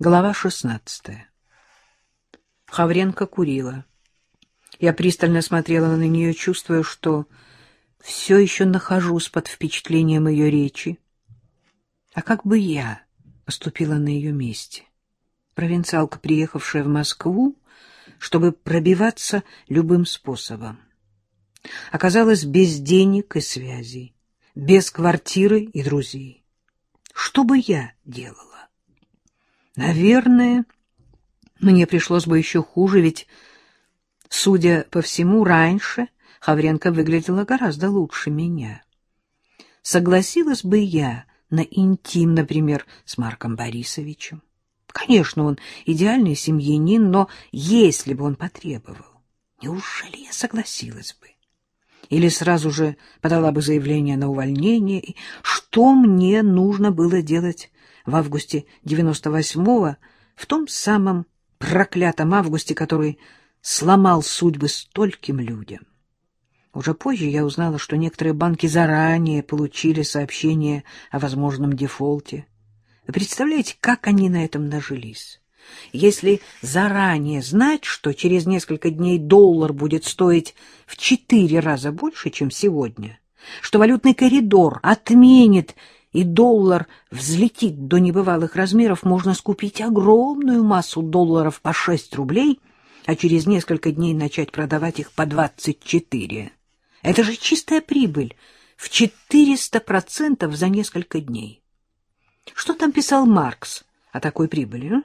Глава шестнадцатая. Хавренко курила. Я пристально смотрела на нее, чувствуя, что все еще нахожусь под впечатлением ее речи. А как бы я поступила на ее месте? Провинциалка, приехавшая в Москву, чтобы пробиваться любым способом. Оказалась без денег и связей, без квартиры и друзей. Что бы я делала? Наверное, мне пришлось бы еще хуже, ведь, судя по всему, раньше Хавренко выглядела гораздо лучше меня. Согласилась бы я на интим, например, с Марком Борисовичем. Конечно, он идеальный семьянин, но если бы он потребовал, неужели я согласилась бы? Или сразу же подала бы заявление на увольнение? Что мне нужно было делать в августе 98-го, в том самом проклятом августе, который сломал судьбы стольким людям. Уже позже я узнала, что некоторые банки заранее получили сообщение о возможном дефолте. Вы представляете, как они на этом нажились? Если заранее знать, что через несколько дней доллар будет стоить в четыре раза больше, чем сегодня, что валютный коридор отменит и доллар взлетит до небывалых размеров, можно скупить огромную массу долларов по 6 рублей, а через несколько дней начать продавать их по 24. Это же чистая прибыль в 400% за несколько дней. Что там писал Маркс о такой прибыли? А?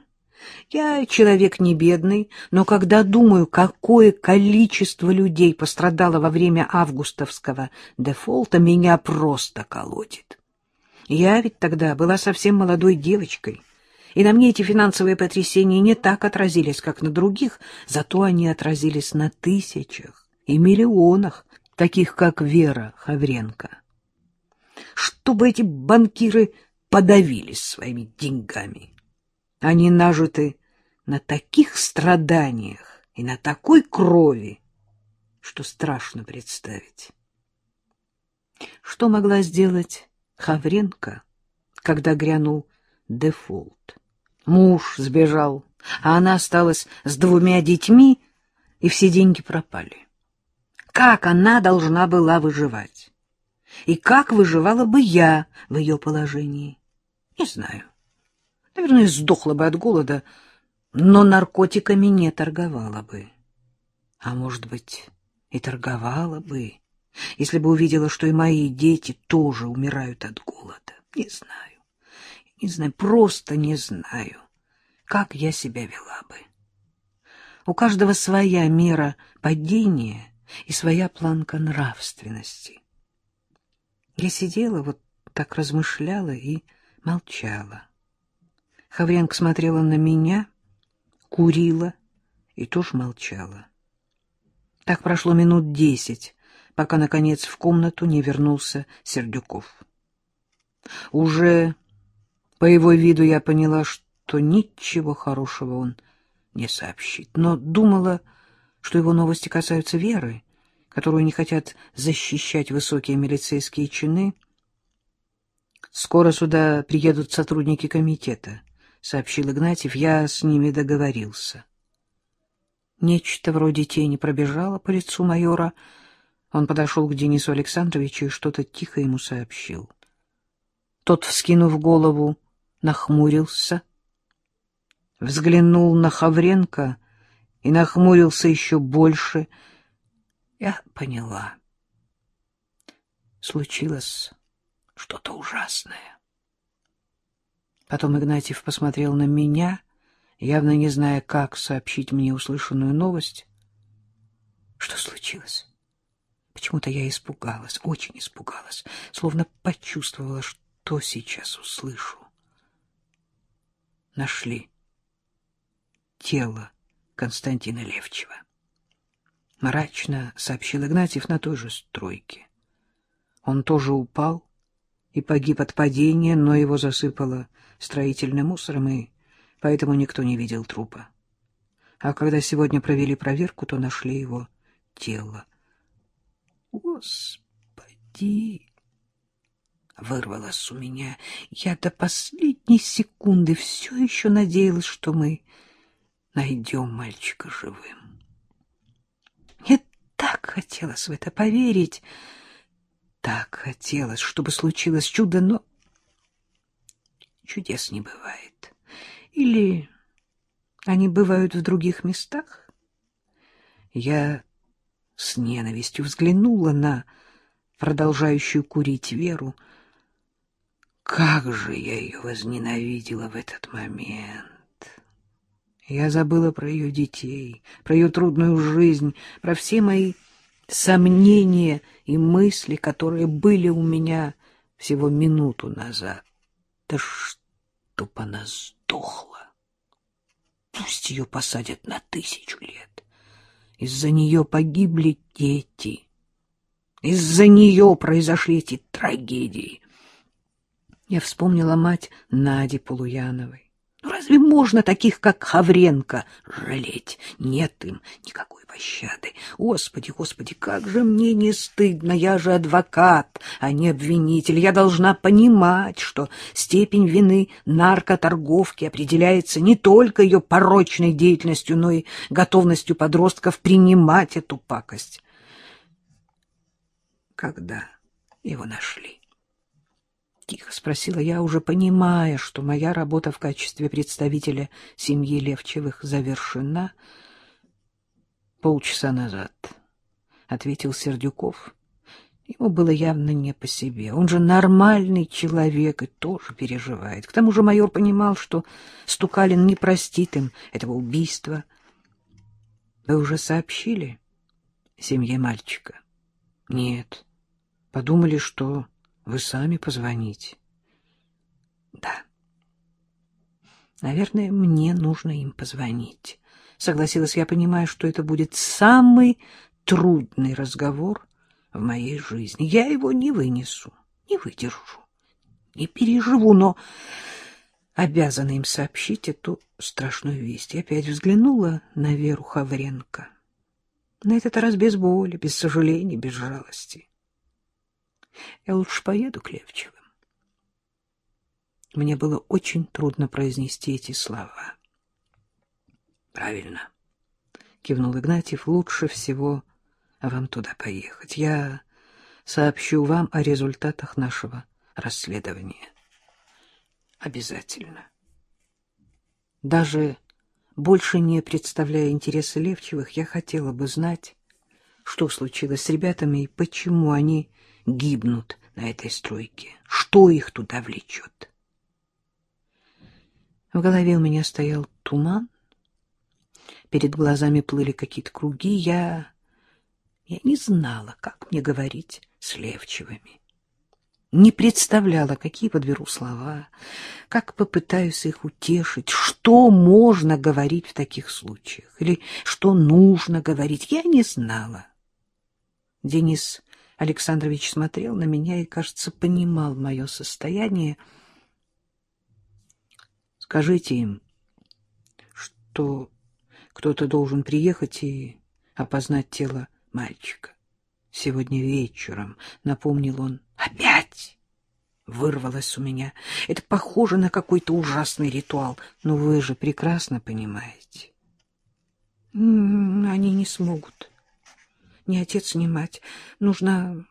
Я человек не бедный, но когда думаю, какое количество людей пострадало во время августовского дефолта, меня просто колотит. Я ведь тогда была совсем молодой девочкой, и на мне эти финансовые потрясения не так отразились, как на других, зато они отразились на тысячах и миллионах, таких как Вера Хавренко. Чтобы эти банкиры подавились своими деньгами. Они нажиты на таких страданиях и на такой крови, что страшно представить. Что могла сделать Хавренко, когда грянул дефолт. Муж сбежал, а она осталась с двумя детьми, и все деньги пропали. Как она должна была выживать? И как выживала бы я в ее положении? Не знаю. Наверное, сдохла бы от голода, но наркотиками не торговала бы. А может быть, и торговала бы если бы увидела, что и мои дети тоже умирают от голода. Не знаю, не знаю, просто не знаю, как я себя вела бы. У каждого своя мера падения и своя планка нравственности. Я сидела, вот так размышляла и молчала. Хавренко смотрела на меня, курила и тоже молчала. Так прошло минут десять, пока, наконец, в комнату не вернулся Сердюков. Уже по его виду я поняла, что ничего хорошего он не сообщит, но думала, что его новости касаются Веры, которую не хотят защищать высокие милицейские чины. «Скоро сюда приедут сотрудники комитета», — сообщил Игнатьев. «Я с ними договорился». Нечто вроде тени пробежало по лицу майора, — он подошел к Денису Александровичу и что-то тихо ему сообщил. Тот, вскинув голову, нахмурился, взглянул на Хавренко и нахмурился еще больше. Я поняла. Случилось что-то ужасное. Потом Игнатьев посмотрел на меня, явно не зная, как сообщить мне услышанную новость. Что случилось? Почему-то я испугалась, очень испугалась, словно почувствовала, что сейчас услышу. Нашли тело Константина Левчева. Мрачно сообщил Игнатьев на той же стройке. Он тоже упал и погиб от падения, но его засыпало строительным мусором, и поэтому никто не видел трупа. А когда сегодня провели проверку, то нашли его тело. Господи! вырвалось у меня. Я до последней секунды все еще надеялась, что мы найдем мальчика живым. Мне так хотелось в это поверить, так хотелось, чтобы случилось чудо, но чудес не бывает. Или они бывают в других местах? Я с ненавистью взглянула на продолжающую курить Веру. Как же я ее возненавидела в этот момент! Я забыла про ее детей, про ее трудную жизнь, про все мои сомнения и мысли, которые были у меня всего минуту назад. Да чтоб она сдохла! Пусть ее посадят на тысячу лет. Из-за нее погибли дети. Из-за нее произошли эти трагедии. Я вспомнила мать Нади Полуяновой. Ну, разве можно таких, как Хавренко, жалеть? Нет им никакой пощады. Господи, господи, как же мне не стыдно, я же адвокат, а не обвинитель. Я должна понимать, что степень вины наркоторговки определяется не только ее порочной деятельностью, но и готовностью подростков принимать эту пакость. Когда его нашли? Тихо спросила я, уже понимая, что моя работа в качестве представителя семьи Левчевых завершена. Полчаса назад, — ответил Сердюков. Ему было явно не по себе. Он же нормальный человек и тоже переживает. К тому же майор понимал, что Стукалин не простит им этого убийства. Вы уже сообщили семье мальчика? Нет. Подумали, что вы сами позвоните. Да. Наверное, мне нужно им позвонить. Согласилась я, понимая, что это будет самый трудный разговор в моей жизни. Я его не вынесу, не выдержу, не переживу, но обязана им сообщить эту страшную весть. Я опять взглянула на Веру Хавренко. На этот раз без боли, без сожалений, без жалости. Я лучше поеду к Левчевым. Мне было очень трудно произнести эти слова. Правильно, кивнул Игнатьев. Лучше всего вам туда поехать. Я сообщу вам о результатах нашего расследования. Обязательно. Даже больше не представляя интересы Левчевых, я хотела бы знать, что случилось с ребятами и почему они гибнут на этой стройке? Что их туда влечет? В голове у меня стоял туман, перед глазами плыли какие-то круги. Я... я не знала, как мне говорить с Левчевыми. Не представляла, какие подберу слова, как попытаюсь их утешить, что можно говорить в таких случаях, или что нужно говорить. Я не знала. Денис Александрович смотрел на меня и, кажется, понимал мое состояние. Скажите им, что кто-то должен приехать и опознать тело мальчика. Сегодня вечером, — напомнил он, — опять вырвалось у меня. Это похоже на какой-то ужасный ритуал, но вы же прекрасно понимаете. Они не смогут ни отец, ни мать. Нужно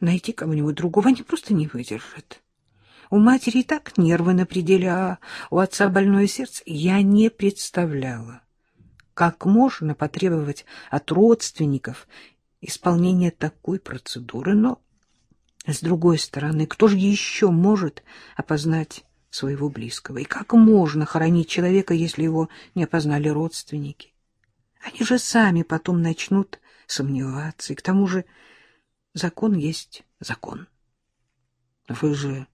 найти кого-нибудь другого. Они просто не выдержат. У матери и так нервы на пределе, а у отца больное сердце. Я не представляла, как можно потребовать от родственников исполнения такой процедуры. Но, с другой стороны, кто же еще может опознать своего близкого? И как можно хоронить человека, если его не опознали родственники? Они же сами потом начнут сомневаться. И к тому же закон есть закон. Вы же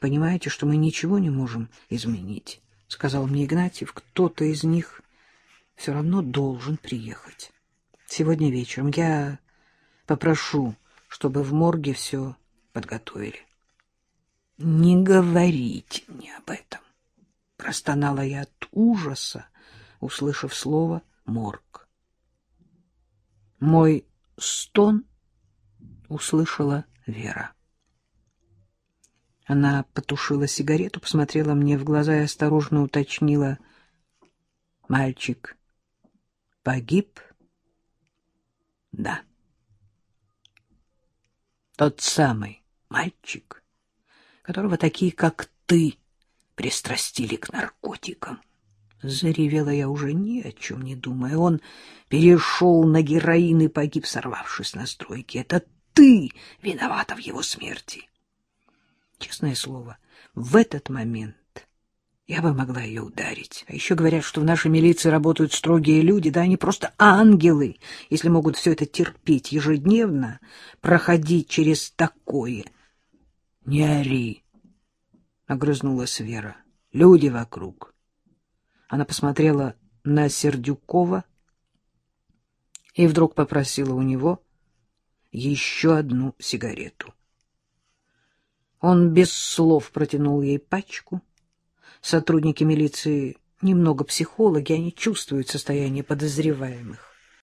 понимаете, что мы ничего не можем изменить, — сказал мне Игнатьев. Кто-то из них все равно должен приехать. Сегодня вечером я попрошу, чтобы в морге все подготовили. — Не говорите мне об этом, — простонала я от ужаса, услышав слово «морг». Мой стон услышала Вера. Она потушила сигарету, посмотрела мне в глаза и осторожно уточнила. — Мальчик погиб? — Да. — Тот самый мальчик, которого такие, как ты, пристрастили к наркотикам. Заревела я уже ни о чем не думая. Он перешел на героин и погиб, сорвавшись на стройке. Это ты виновата в его смерти. Честное слово, в этот момент я бы могла ее ударить. А еще говорят, что в нашей милиции работают строгие люди, да они просто ангелы, если могут все это терпеть ежедневно, проходить через такое. — Не ори, — огрызнулась Вера. — Люди вокруг. Она посмотрела на Сердюкова и вдруг попросила у него еще одну сигарету. Он без слов протянул ей пачку. Сотрудники милиции немного психологи, они чувствуют состояние подозреваемых.